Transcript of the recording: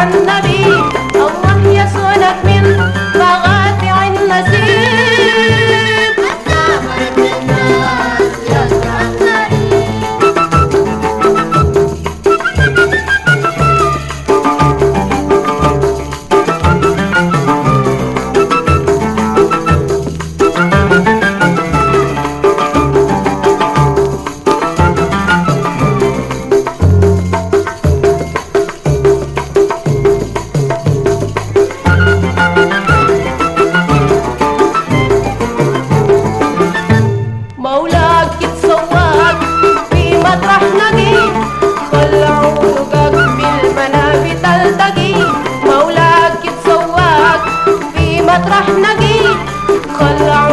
Another مطرح نقي